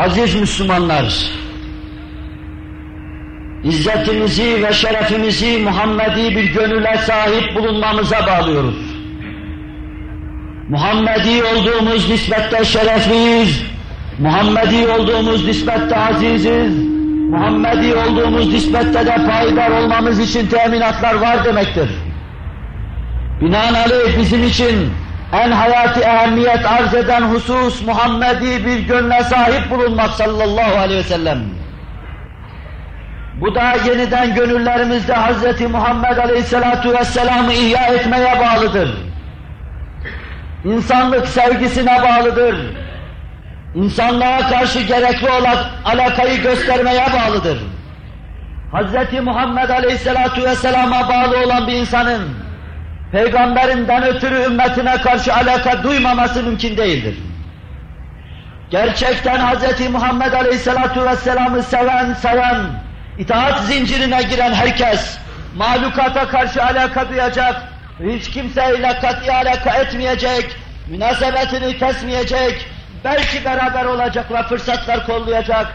Aziz Müslümanlar, İzzetimizi ve şerefimizi Muhammedi bir gönüle sahip bulunmamıza bağlıyoruz. Muhammedi olduğumuz nispette şerefliyiz, Muhammedi olduğumuz nispette aziziz, Muhammedi olduğumuz nispette de payidar olmamız için teminatlar var demektir. Binaenaleyh bizim için en hayati ehemmiyet arz eden husus Muhammedi bir gönle sahip bulunmak sallallahu aleyhi ve sellem. Bu da yeniden gönüllerimizde Hz. Muhammed Aleyhisselatu Vesselam'ı ihya etmeye bağlıdır. İnsanlık sevgisine bağlıdır. İnsanlığa karşı gerekli olan alakayı göstermeye bağlıdır. Hz. Muhammed Aleyhisselatu Vesselam'a bağlı olan bir insanın peygamberinden ötürü ümmetine karşı alaka duymaması mümkün değildir. Gerçekten Hz. Muhammed Aleyhisselatu Vesselam'ı seven, seven, itaat zincirine giren herkes, mahlukata karşı alaka duyacak, hiç kimseyle kat'i alaka etmeyecek, münasebetini kesmeyecek, belki beraber olacaklar, fırsatlar kollayacak,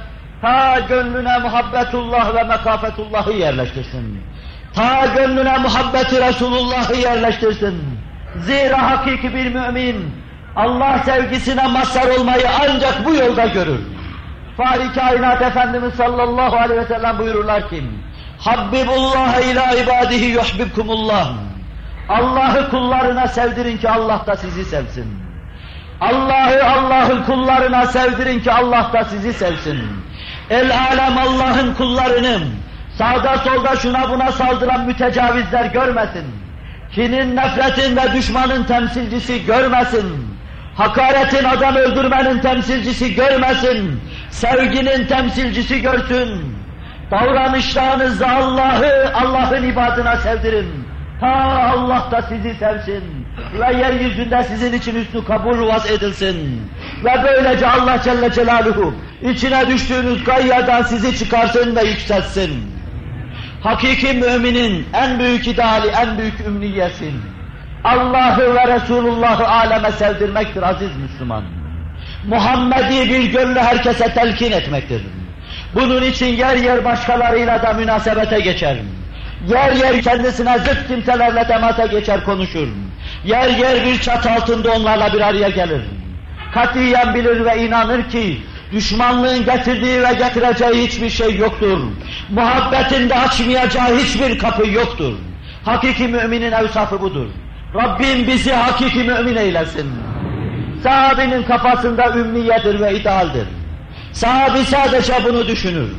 ta gönlüne muhabbetullah ve mekafetullahı yerleştirsin. Ta gönlüne muhabbeti Resulullah'ı yerleştirsin. Zira hakiki bir mümin, Allah sevgisine mazhar olmayı ancak bu yolda görür. Fahri kainat Efendimiz sallallahu aleyhi ve sellem buyururlar ki, Habbibullah ila ibadihi yuhbibkumullah. Allah'ı kullarına sevdirin ki Allah da sizi sevsin. Allah'ı Allah'ın kullarına sevdirin ki Allah da sizi sevsin. El alem Allah'ın kullarını sağda solda şuna buna saldıran mütecavizler görmesin. Kinin, nefretin ve düşmanın temsilcisi görmesin. Hakaretin, adam öldürmenin temsilcisi görmesin. Sevginin temsilcisi görsün. Davranışlarınızda Allah'ı, Allah'ın ibadına sevdirin. Ta Allah da sizi sevsin. Ve yeryüzünde sizin için üstü kabul vaz edilsin. Ve böylece Allah Celle Celaluhu içine düştüğünüz gayyadan sizi çıkarsın ve yükseltsin. Hakiki müminin en büyük ideali, en büyük ümniyesi Allah'ı ve Resulullah'ı aleme sevdirmektir aziz Müslüman. Muhammedi bir gönlü herkese telkin etmektir. Bunun için yer yer başkalarıyla da münasebete geçer. Yer yer kendisine zıt kimselerle temasa geçer konuşur. Yer yer bir çat altında onlarla bir araya gelir. Katiyen bilir ve inanır ki düşmanlığın getirdiği ve getireceği hiçbir şey yoktur. Muhabbetin de açmayacağı hiçbir kapı yoktur. Hakiki müminin evsafı budur. Rabbim bizi hakiki mümin eylesin. Sahabinin kafasında ümniyedir ve idealdir. Sahabi sadece bunu düşünür.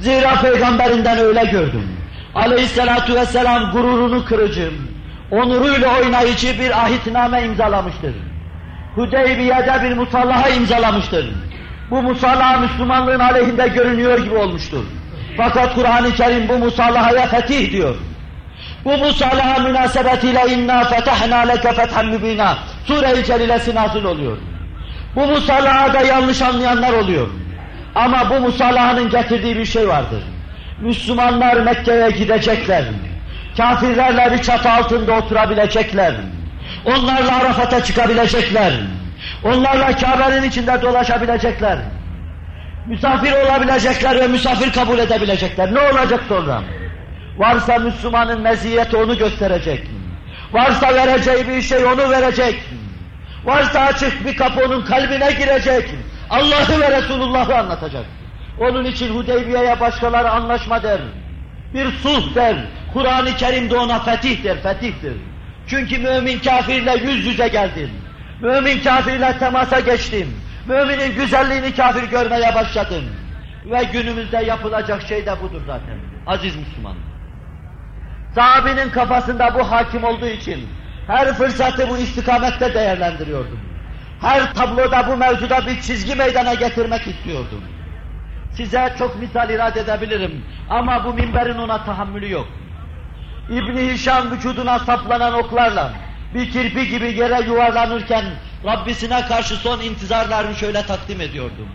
Zira peygamberinden öyle gördüm. Aleyhisselatu vesselam gururunu kırıcı, onuruyla oynayıcı bir ahitname imzalamıştır. Hudeybiye'de bir musallaha imzalamıştır. Bu musallaha Müslümanlığın aleyhinde görünüyor gibi olmuştur. Fakat Kur'an-ı Kerim bu musallahaya fetih diyor. Bu musallaha münasebetiyle inna fetahna leke fethen mübina sure-i celilesi nazil oluyor. Bu musallahada yanlış anlayanlar oluyor. Ama bu musallahanın getirdiği bir şey vardır. Müslümanlar Mekke'ye gidecekler. Kafirlerle bir çatı altında oturabilecekler. Onlarla Arafat'a çıkabilecekler. Onlarla Kabe'nin içinde dolaşabilecekler. Misafir olabilecekler ve misafir kabul edebilecekler. Ne olacak sonra? Varsa Müslümanın meziyeti onu gösterecek. Varsa vereceği bir şey onu verecek. Varsa açık bir kapı onun kalbine girecek. Allah'ı ve Resulullah'ı anlatacak. Onun için Hudeybiye'ye başkaları anlaşma der. Bir sulh der. Kur'an-ı Kerim'de ona fetih der, fetihtir. Çünkü mümin kafirle yüz yüze geldin. Mümin kafirle temasa geçtim. Müminin güzelliğini kafir görmeye başladım. Ve günümüzde yapılacak şey de budur zaten. Aziz Müslüman. Sahabinin kafasında bu hakim olduğu için her fırsatı bu istikamette değerlendiriyordum. Her tabloda bu mevzuda bir çizgi meydana getirmek istiyordum. Size çok misal irade edebilirim ama bu minberin ona tahammülü yok. İbni Hişam vücuduna saplanan oklarla bir kirpi gibi yere yuvarlanırken Rabbisine karşı son intizarlarını şöyle takdim ediyordum.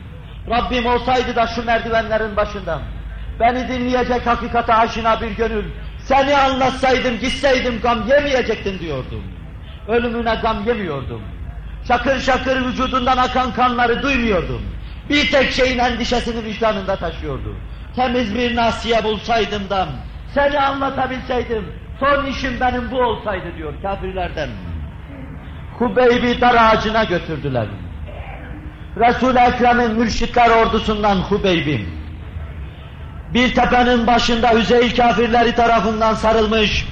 Rabbim olsaydı da şu merdivenlerin başında beni dinleyecek hakikate aşina bir gönül seni anlatsaydım gitseydim gam yemeyecektin diyordum. Ölümüne gam yemiyordum. Şakır şakır vücudundan akan kanları duymuyordum. Bir tek şeyin endişesini vicdanında taşıyordu. Temiz bir nasiye bulsaydım da, seni anlatabilseydim, son işim benim bu olsaydı diyor kafirlerden. Hubeyb'i dar ağacına götürdüler. Resul-i Ekrem'in mürşitler ordusundan Hubeyb'im. Bir tepenin başında Hüzeyl kafirleri tarafından sarılmış,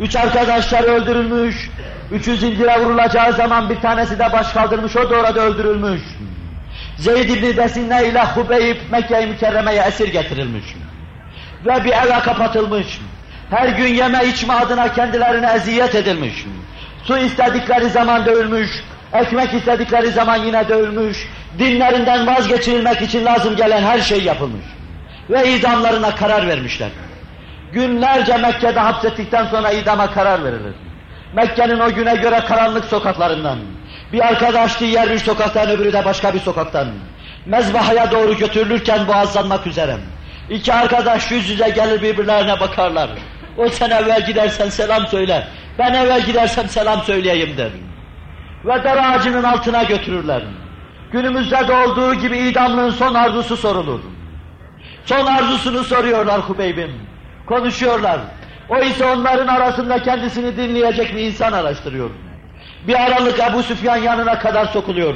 üç arkadaşlar öldürülmüş, üçü zincire vurulacağı zaman bir tanesi de baş kaldırmış, o da orada öldürülmüş. Zeyd ibn Desinne ile Hubeyb Mekke-i Mükerreme'ye esir getirilmiş. Ve bir eve kapatılmış. Her gün yeme içme adına kendilerine eziyet edilmiş. Su istedikleri zaman dövülmüş, ekmek istedikleri zaman yine dövülmüş, dinlerinden vazgeçirilmek için lazım gelen her şey yapılmış. Ve idamlarına karar vermişler. Günlerce Mekke'de hapsettikten sonra idama karar verilir. Mekke'nin o güne göre karanlık sokaklarından, bir arkadaş diğer bir sokaktan öbürü de başka bir sokaktan, mezbahaya doğru götürülürken boğazlanmak üzere. İki arkadaş yüz yüze gelir birbirlerine bakarlar. O sen evvel gidersen selam söyle, ben evvel gidersem selam söyleyeyim der. Ve dar ağacının altına götürürler. Günümüzde de olduğu gibi idamlığın son arzusu sorulur. Son arzusunu soruyorlar Hubeyb'im. Konuşuyorlar. O ise onların arasında kendisini dinleyecek bir insan araştırıyor. Bir aralık Ebu Süfyan yanına kadar sokuluyor.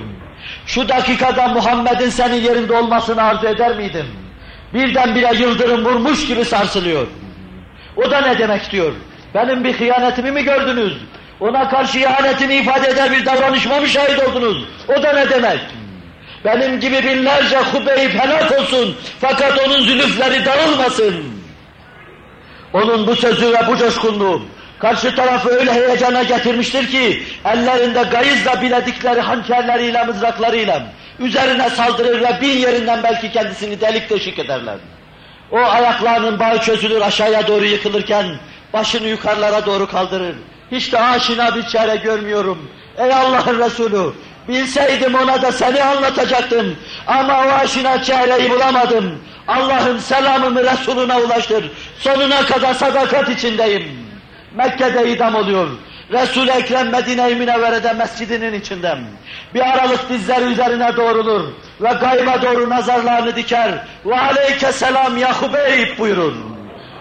Şu dakikada Muhammed'in senin yerinde olmasını arzu eder miydin? Birdenbire yıldırım vurmuş gibi sarsılıyor. O da ne demek diyor? Benim bir hıyanetimi mi gördünüz? Ona karşı ihanetini ifade eder bir davranışma mı şahit oldunuz? O da ne demek? Benim gibi binlerce Hubeyb helak olsun fakat onun zülüfleri dağılmasın. Onun bu sözü ve bu coşkunluğu karşı tarafı öyle heyecana getirmiştir ki ellerinde gayızla biledikleri hançerleriyle, mızraklarıyla üzerine saldırır ve bin yerinden belki kendisini delik deşik ederler. O ayaklarının bağı çözülür aşağıya doğru yıkılırken başını yukarılara doğru kaldırır. Hiç de aşina bir çare görmüyorum. Ey Allah'ın Resulü, bilseydim ona da seni anlatacaktım. Ama o aşina çareyi bulamadım. Allah'ın selamımı Resuluna ulaştır. Sonuna kadar sadakat içindeyim. Mekke'de idam oluyor. Resul-i Ekrem Medine-i Münevvere'de mescidinin içinde. Bir aralık dizleri üzerine doğrulur ve gayba doğru nazarlarını diker. Ve aleyke selam ya Hubeyb buyurur.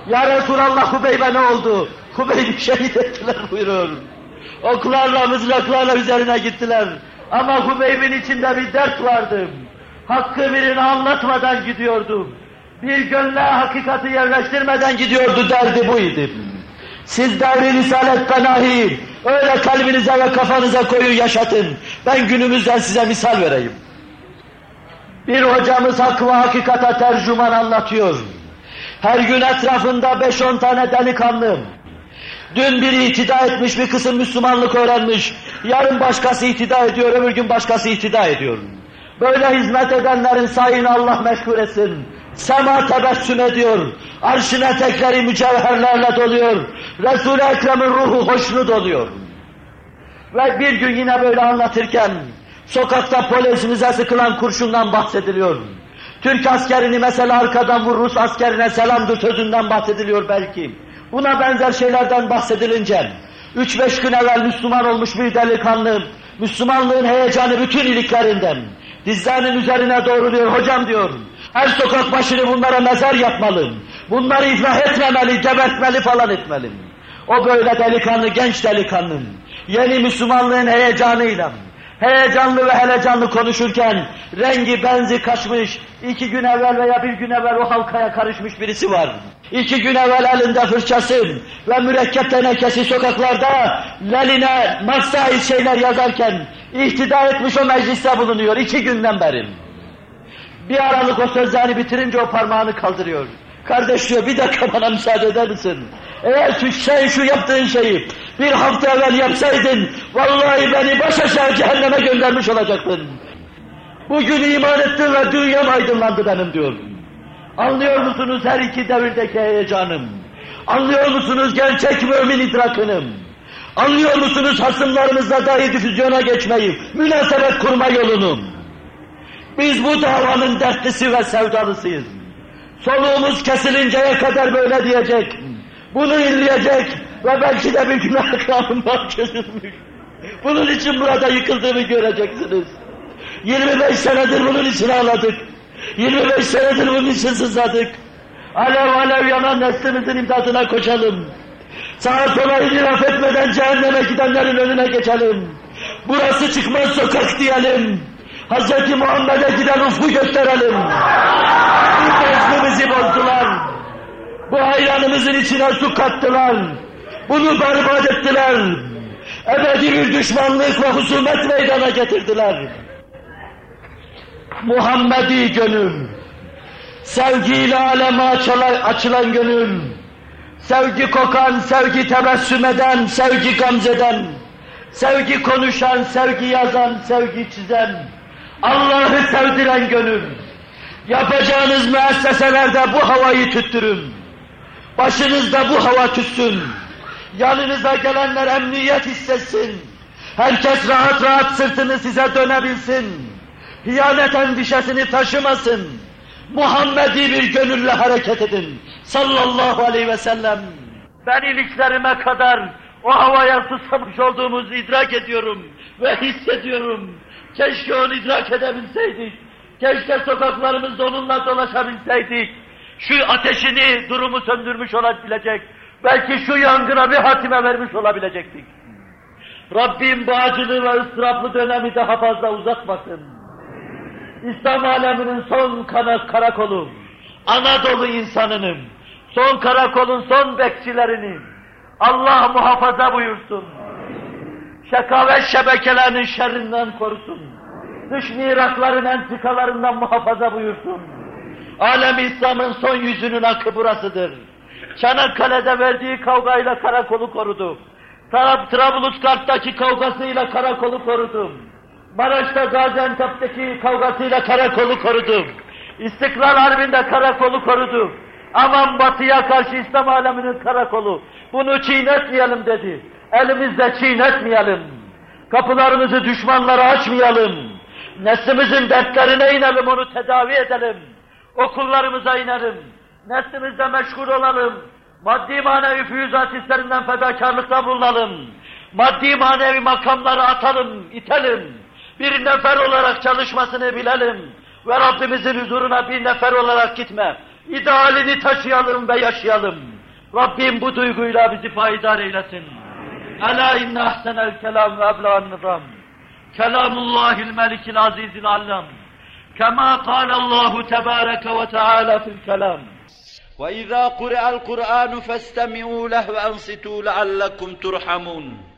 Ya Resulallah Hubeyb'e ne oldu? Hubeyb'i şehit ettiler buyurur. Oklarla, mızraklarla üzerine gittiler. Ama Hubeyb'in içinde bir dert vardı. Hakkı birini anlatmadan gidiyordu. Bir gönle hakikati yerleştirmeden gidiyordu derdi buydu. Siz devri risalet dahi öyle kalbinize ve kafanıza koyun yaşatın. Ben günümüzden size misal vereyim. Bir hocamız hak ve hakikata tercüman anlatıyor. Her gün etrafında beş on tane delikanlı. Dün biri itida etmiş, bir kısım Müslümanlık öğrenmiş. Yarın başkası itida ediyor, öbür gün başkası itida ediyor. Böyle hizmet edenlerin sayını Allah meşgul etsin. Sema tebessüm ediyor. Arşın etekleri mücevherlerle doluyor. Resul-i Ekrem'in ruhu hoşnut oluyor. Ve bir gün yine böyle anlatırken sokakta polisimize sıkılan kurşundan bahsediliyor. Türk askerini mesela arkadan vur Rus askerine selamdır sözünden bahsediliyor belki. Buna benzer şeylerden bahsedilince üç beş gün evvel Müslüman olmuş bir delikanlı Müslümanlığın heyecanı bütün iliklerinden dizlerinin üzerine doğruluyor. Hocam diyor her sokak başını bunlara mezar yapmalı. Bunları iflah etmemeli, gebertmeli falan etmeli. O böyle delikanlı, genç delikanlı, yeni Müslümanlığın heyecanıyla, heyecanlı ve helecanlı konuşurken rengi benzi kaçmış, iki gün evvel veya bir gün evvel o halkaya karışmış birisi var. İki gün evvel elinde fırçası ve mürekkep tenekesi sokaklarda leline maksait şeyler yazarken ihtida etmiş o mecliste bulunuyor iki günden beri. Bir aralık o sözlerini bitirince o parmağını kaldırıyor. Kardeş diyor bir dakika bana müsaade eder misin? Eğer şu, sen şu yaptığın şeyi bir hafta evvel yapsaydın vallahi beni baş aşağı cehenneme göndermiş olacaktın. Bugün iman ettim ve dünyam aydınlandı benim diyor. Anlıyor musunuz her iki devirdeki heyecanım? Anlıyor musunuz gerçek mümin idrakınım? Anlıyor musunuz hasımlarımızla dahi difüzyona geçmeyi, münasebet kurma yolunu? Biz bu davanın dertlisi ve sevdalısıyız. Soluğumuz kesilinceye kadar böyle diyecek. Bunu inleyecek ve belki de bir günah kanundan çözülmüş. Bunun için burada yıkıldığını göreceksiniz. 25 senedir bunun için ağladık. 25 senedir bunun için sızladık. Alev alev yanan neslimizin imdadına koşalım. Sağa sola itiraf etmeden cehenneme gidenlerin önüne geçelim. Burası çıkmaz sokak diyelim. Hz. Muhammed'e giden ufku gösterelim. Bezmimizi bozdular. Bu hayranımızın içine su kattılar. Bunu berbat ettiler. Ebedi bir düşmanlık ve husumet meydana getirdiler. Muhammedi gönül, sevgiyle aleme açılan, açılan gönül, sevgi kokan, sevgi tebessüm eden, sevgi gamzeden, sevgi konuşan, sevgi yazan, sevgi çizen, Allah'ı sevdiren gönül. Yapacağınız müesseselerde bu havayı tüttürün. Başınızda bu hava tütsün. Yanınıza gelenler emniyet hissetsin. Herkes rahat rahat sırtını size dönebilsin. Hiyanet endişesini taşımasın. Muhammedi bir gönülle hareket edin. Sallallahu aleyhi ve sellem. Ben iliklerime kadar o havaya susamış olduğumuzu idrak ediyorum ve hissediyorum. Keşke onu idrak edebilseydik. Keşke sokaklarımızda onunla dolaşabilseydik. Şu ateşini, durumu söndürmüş olabilecek. Belki şu yangına bir hatime vermiş olabilecektik. Rabbim bu acılı ve ıstıraplı dönemi daha fazla uzatmasın. İslam aleminin son kana, karakolu, Anadolu insanının, son karakolun son bekçilerini Allah muhafaza buyursun. Şekavet şebekelerinin şerrinden korusun. Dış mirakların entikalarından muhafaza buyursun. Alem İslam'ın son yüzünün akı burasıdır. Çanakkale'de verdiği kavgayla karakolu korudu. Trab Trablusgarp'taki kavgasıyla karakolu korudu. Maraş'ta Gaziantep'teki kavgasıyla karakolu korudu. İstiklal Harbi'nde karakolu korudu. Aman batıya karşı İslam aleminin karakolu. Bunu çiğnetmeyelim dedi. Elimizde çiğnetmeyelim. Kapılarımızı düşmanlara açmayalım. Neslimizin dertlerine inelim, onu tedavi edelim. Okullarımıza inelim. Neslimizde meşgul olalım. Maddi manevi füyüzat hislerinden fedakarlıkta bulunalım. Maddi manevi makamları atalım, itelim. Bir nefer olarak çalışmasını bilelim. Ve Rabbimizin huzuruna bir nefer olarak gitme. İdealini taşıyalım ve yaşayalım. Rabbim bu duyguyla bizi faydar eylesin. ألا إن أحسن الكلام وأبلغ النظام. كلام الله الملك العزيز العلام. كما قال الله تبارك وتعالى في الكلام. وإذا قرأ القرآن فاستمعوا له وأنصتوا لعلكم ترحمون.